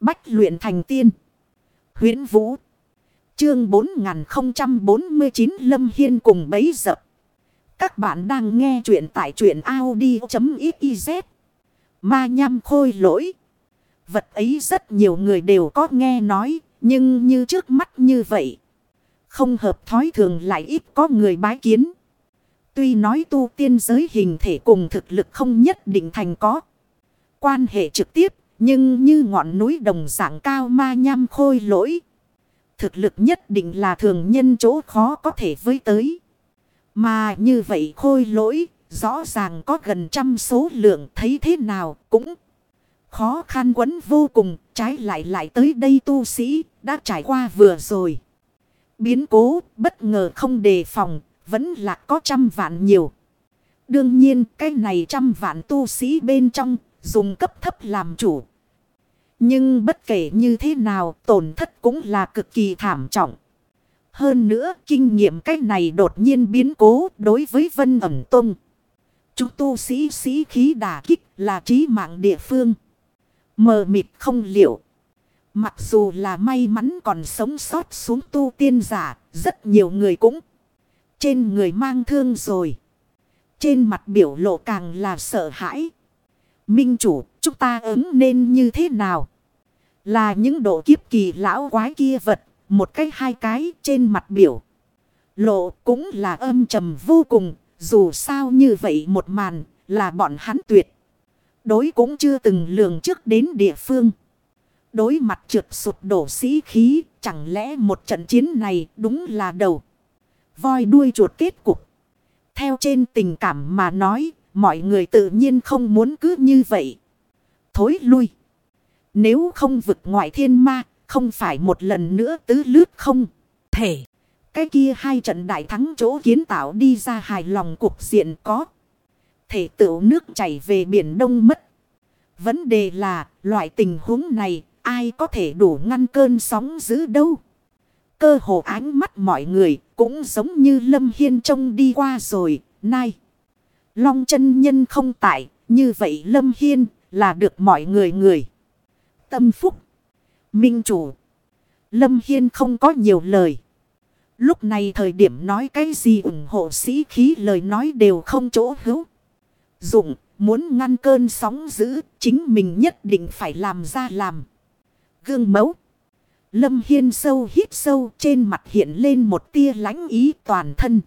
Bách luyện thành tiên. huyễn Vũ. Chương 4049 Lâm Hiên cùng bấy dập. Các bạn đang nghe truyện tại truyện Audi.xyz. Ma nhăm khôi lỗi. Vật ấy rất nhiều người đều có nghe nói. Nhưng như trước mắt như vậy. Không hợp thói thường lại ít có người bái kiến. Tuy nói tu tiên giới hình thể cùng thực lực không nhất định thành có. Quan hệ trực tiếp. Nhưng như ngọn núi đồng dạng cao ma nham khôi lỗi. Thực lực nhất định là thường nhân chỗ khó có thể với tới. Mà như vậy khôi lỗi, rõ ràng có gần trăm số lượng thấy thế nào cũng khó khăn quấn vô cùng, trái lại lại tới đây tu sĩ, đã trải qua vừa rồi. Biến cố, bất ngờ không đề phòng, vẫn là có trăm vạn nhiều. Đương nhiên, cái này trăm vạn tu sĩ bên trong, dùng cấp thấp làm chủ. Nhưng bất kể như thế nào, tổn thất cũng là cực kỳ thảm trọng. Hơn nữa, kinh nghiệm cái này đột nhiên biến cố đối với Vân ẩm Tông. Chúng tu sĩ sĩ khí đà kích là trí mạng địa phương. Mờ mịt không liệu. Mặc dù là may mắn còn sống sót xuống tu tiên giả, rất nhiều người cũng trên người mang thương rồi. Trên mặt biểu lộ càng là sợ hãi. Minh chủ, chúng ta ứng nên như thế nào? Là những độ kiếp kỳ lão quái kia vật, một cái hai cái trên mặt biểu. Lộ cũng là âm trầm vô cùng, dù sao như vậy một màn là bọn hắn tuyệt. Đối cũng chưa từng lường trước đến địa phương. Đối mặt trượt sụt đổ sĩ khí, chẳng lẽ một trận chiến này đúng là đầu. Voi đuôi chuột kết cục. Theo trên tình cảm mà nói, mọi người tự nhiên không muốn cứ như vậy. Thối lui. Nếu không vực ngoại thiên ma, không phải một lần nữa tứ lướt không. Thể. Cái kia hai trận đại thắng chỗ kiến tạo đi ra hài lòng cuộc diện có. Thể tựu nước chảy về biển đông mất. Vấn đề là loại tình huống này ai có thể đủ ngăn cơn sóng dữ đâu. Cơ hồ ánh mắt mọi người cũng giống như Lâm Hiên trông đi qua rồi, nay. Long chân nhân không tại, như vậy Lâm Hiên là được mọi người người. Tâm phúc. Minh chủ. Lâm Hiên không có nhiều lời. Lúc này thời điểm nói cái gì ủng hộ sĩ khí lời nói đều không chỗ hữu. Dụng, muốn ngăn cơn sóng dữ, chính mình nhất định phải làm ra làm. Gương mẫu. Lâm Hiên sâu hít sâu trên mặt hiện lên một tia lãnh ý toàn thân.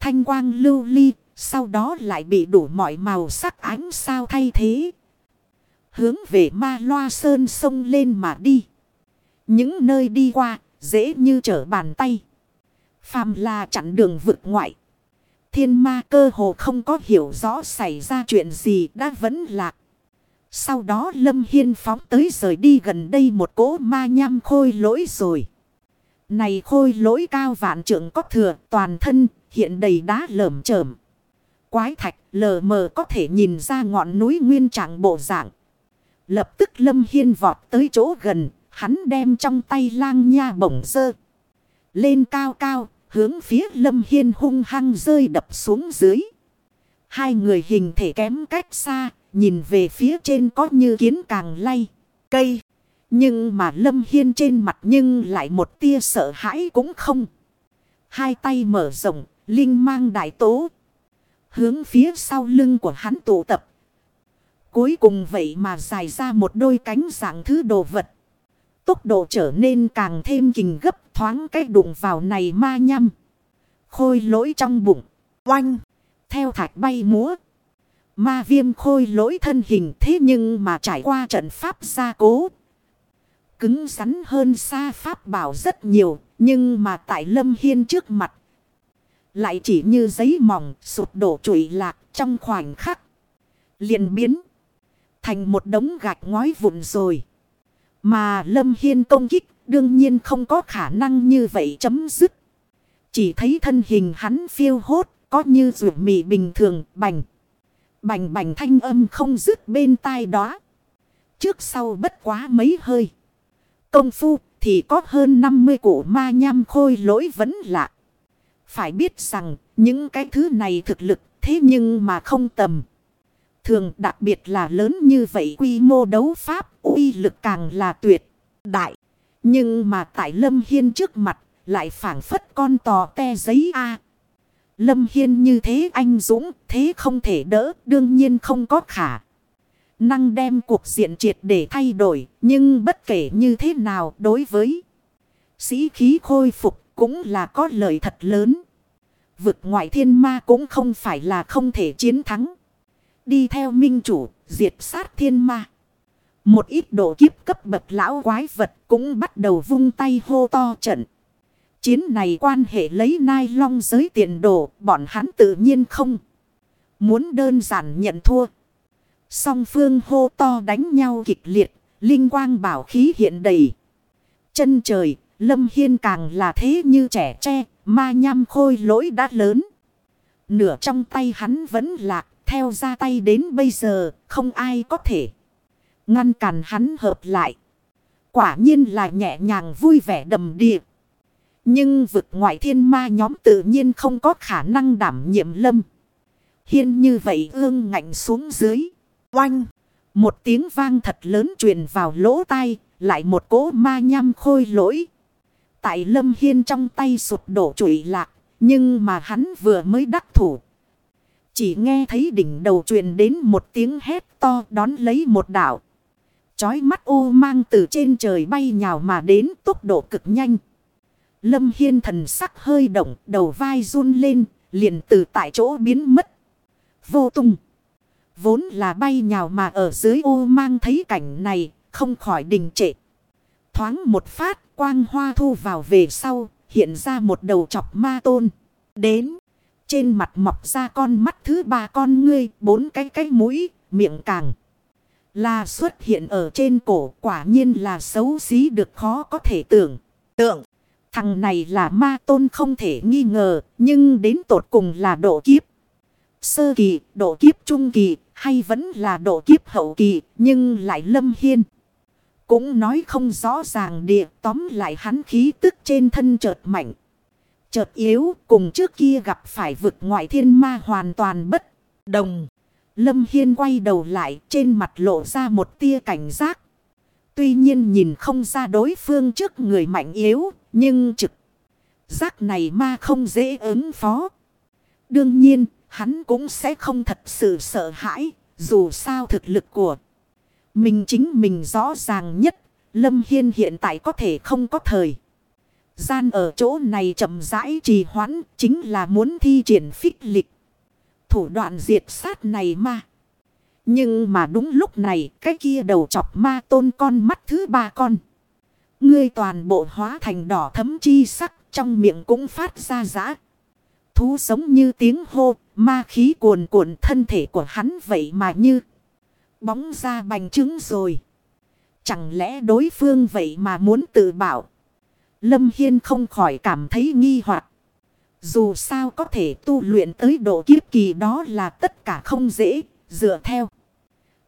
Thanh quang lưu ly, sau đó lại bị đủ mọi màu sắc ánh sao thay thế. Hướng về ma loa sơn sông lên mà đi. Những nơi đi qua, dễ như trở bàn tay. Phàm là chặn đường vực ngoại. Thiên ma cơ hồ không có hiểu rõ xảy ra chuyện gì đã vẫn lạc. Sau đó Lâm Hiên phóng tới rời đi gần đây một cỗ ma nham khôi lỗi rồi. Này khôi lỗi cao vạn trưởng có thừa toàn thân hiện đầy đá lởm chởm. Quái thạch lờ mờ có thể nhìn ra ngọn núi nguyên trạng bộ dạng. Lập tức Lâm Hiên vọt tới chỗ gần, hắn đem trong tay lang nha bổng dơ. Lên cao cao, hướng phía Lâm Hiên hung hăng rơi đập xuống dưới. Hai người hình thể kém cách xa, nhìn về phía trên có như kiến càng lay, cây. Nhưng mà Lâm Hiên trên mặt nhưng lại một tia sợ hãi cũng không. Hai tay mở rộng, linh mang đại tố. Hướng phía sau lưng của hắn tụ tập. Cuối cùng vậy mà dài ra một đôi cánh dạng thứ đồ vật. Tốc độ trở nên càng thêm kình gấp, thoáng cái đụng vào này ma nhăm. Khôi lỗi trong bụng. Oanh. Theo thạch bay múa. Ma viêm khôi lỗi thân hình thế nhưng mà trải qua trận pháp gia cố. Cứng rắn hơn xa pháp bảo rất nhiều. Nhưng mà tại lâm hiên trước mặt. Lại chỉ như giấy mỏng, sụp đổ trụi lạc trong khoảnh khắc. liền biến. Thành một đống gạch ngói vụn rồi. Mà lâm hiên công kích đương nhiên không có khả năng như vậy chấm dứt. Chỉ thấy thân hình hắn phiêu hốt, có như rượu mì bình thường, bành. Bành bành thanh âm không dứt bên tai đó. Trước sau bất quá mấy hơi. Công phu thì có hơn 50 cụ ma nham khôi lỗi vẫn lạ. Phải biết rằng, những cái thứ này thực lực thế nhưng mà không tầm. thường đặc biệt là lớn như vậy quy mô đấu pháp, uy lực càng là tuyệt đại. Nhưng mà tại Lâm Hiên trước mặt, lại phản phất con tò te giấy A. Lâm Hiên như thế anh Dũng, thế không thể đỡ, đương nhiên không có khả. Năng đem cuộc diện triệt để thay đổi nhưng bất kể như thế nào đối với sĩ khí khôi phục cũng là có lợi thật lớn. Vực ngoại thiên ma cũng không phải là không thể chiến thắng. Đi theo minh chủ, diệt sát thiên ma. Một ít độ kiếp cấp bậc lão quái vật cũng bắt đầu vung tay hô to trận. Chiến này quan hệ lấy nai long giới tiền đồ, bọn hắn tự nhiên không. Muốn đơn giản nhận thua. Song phương hô to đánh nhau kịch liệt, linh quang bảo khí hiện đầy. Chân trời, lâm hiên càng là thế như trẻ tre, ma nham khôi lỗi đã lớn. Nửa trong tay hắn vẫn lạc, theo ra tay đến bây giờ, không ai có thể ngăn cản hắn hợp lại. Quả nhiên là nhẹ nhàng vui vẻ đầm địa. Nhưng vực ngoại thiên ma nhóm tự nhiên không có khả năng đảm nhiệm lâm. Hiên như vậy ương ngạnh xuống dưới. Oanh! Một tiếng vang thật lớn truyền vào lỗ tai, lại một cỗ ma nham khôi lỗi. Tại lâm hiên trong tay sụp đổ trụi lạc, nhưng mà hắn vừa mới đắc thủ. Chỉ nghe thấy đỉnh đầu truyền đến một tiếng hét to đón lấy một đảo. Chói mắt ô mang từ trên trời bay nhào mà đến tốc độ cực nhanh. Lâm Hiên thần sắc hơi động, đầu vai run lên, liền từ tại chỗ biến mất. Vô tung. Vốn là bay nhào mà ở dưới ô mang thấy cảnh này, không khỏi đình trệ. Thoáng một phát, quang hoa thu vào về sau, hiện ra một đầu chọc ma tôn. Đến, trên mặt mọc ra con mắt thứ ba con ngươi, bốn cái cái mũi, miệng càng. Là xuất hiện ở trên cổ quả nhiên là xấu xí được khó có thể tưởng. Tượng. Thằng này là ma tôn không thể nghi ngờ. Nhưng đến tột cùng là độ kiếp. Sơ kỳ, độ kiếp trung kỳ hay vẫn là độ kiếp hậu kỳ. Nhưng lại lâm hiên. Cũng nói không rõ ràng địa tóm lại hắn khí tức trên thân chợt mạnh. Chợt yếu cùng trước kia gặp phải vực ngoại thiên ma hoàn toàn bất đồng. Lâm Hiên quay đầu lại trên mặt lộ ra một tia cảnh giác. Tuy nhiên nhìn không ra đối phương trước người mạnh yếu, nhưng trực giác này ma không dễ ứng phó. Đương nhiên, hắn cũng sẽ không thật sự sợ hãi, dù sao thực lực của mình chính mình rõ ràng nhất. Lâm Hiên hiện tại có thể không có thời. Gian ở chỗ này chậm rãi trì hoãn chính là muốn thi triển phích lịch thủ đoạn diệt sát này mà. Nhưng mà đúng lúc này cái kia đầu chọc ma tôn con mắt thứ ba con. Ngươi toàn bộ hóa thành đỏ thấm chi sắc trong miệng cũng phát ra giã. Thú sống như tiếng hô, ma khí cuồn cuộn thân thể của hắn vậy mà như bóng ra bành trứng rồi. Chẳng lẽ đối phương vậy mà muốn tự bảo. Lâm Hiên không khỏi cảm thấy nghi hoặc dù sao có thể tu luyện tới độ kiếp kỳ đó là tất cả không dễ, dựa theo.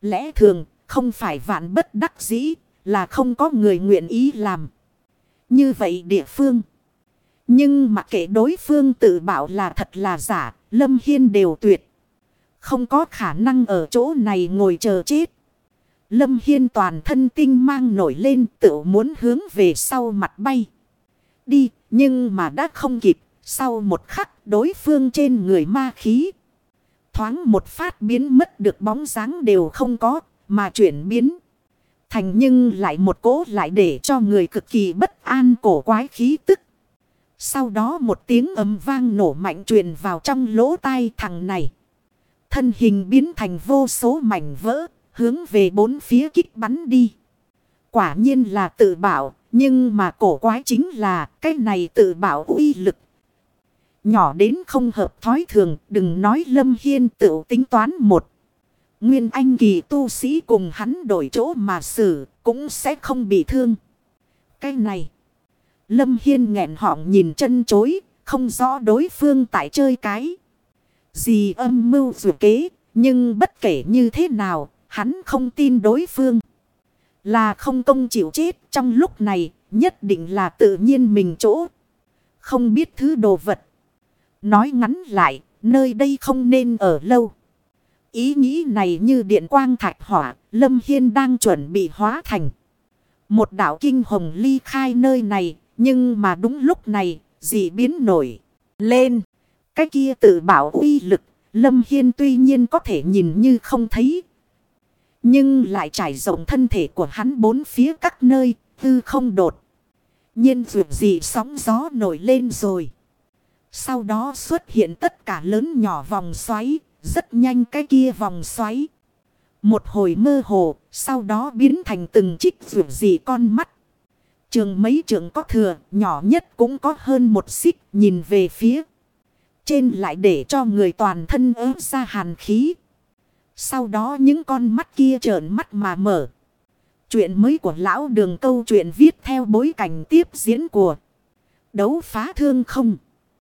Lẽ thường, không phải vạn bất đắc dĩ, là không có người nguyện ý làm. Như vậy địa phương. Nhưng mà kể đối phương tự bảo là thật là giả, Lâm Hiên đều tuyệt. Không có khả năng ở chỗ này ngồi chờ chết. Lâm Hiên toàn thân tinh mang nổi lên tự muốn hướng về sau mặt bay. Đi, nhưng mà đã không kịp sau một khắc đối phương trên người ma khí. Thoáng một phát biến mất được bóng dáng đều không có mà chuyển biến. Thành nhưng lại một cố lại để cho người cực kỳ bất an cổ quái khí tức. Sau đó một tiếng ấm vang nổ mạnh truyền vào trong lỗ tai thằng này. Thân hình biến thành vô số mảnh vỡ, hướng về bốn phía kích bắn đi. Quả nhiên là tự bảo, nhưng mà cổ quái chính là cái này tự bảo uy lực Nhỏ đến không hợp thói thường, đừng nói Lâm Hiên tự tính toán một. Nguyên Anh kỳ tu sĩ cùng hắn đổi chỗ mà xử, cũng sẽ không bị thương. Cái này, Lâm Hiên nghẹn họng nhìn chân chối, không rõ đối phương tại chơi cái. Gì âm mưu dù kế, nhưng bất kể như thế nào, hắn không tin đối phương. Là không công chịu chết trong lúc này, nhất định là tự nhiên mình chỗ. Không biết thứ đồ vật Nói ngắn lại, nơi đây không nên ở lâu. Ý nghĩ này như điện quang thạch hỏa, Lâm Hiên đang chuẩn bị hóa thành. Một đảo kinh hồng ly khai nơi này, nhưng mà đúng lúc này, dị biến nổi lên. Cái kia tự bảo uy lực, Lâm Hiên tuy nhiên có thể nhìn như không thấy. Nhưng lại trải rộng thân thể của hắn bốn phía các nơi, tư không đột. nhiên vượt dị sóng gió nổi lên rồi. Sau đó xuất hiện tất cả lớn nhỏ vòng xoáy, rất nhanh cái kia vòng xoáy. Một hồi mơ hồ, sau đó biến thành từng trích vượt dị con mắt. Trường mấy trường có thừa, nhỏ nhất cũng có hơn một xích nhìn về phía. Trên lại để cho người toàn thân ớ ra hàn khí. Sau đó những con mắt kia trợn mắt mà mở. Chuyện mới của lão đường câu chuyện viết theo bối cảnh tiếp diễn của đấu phá thương không.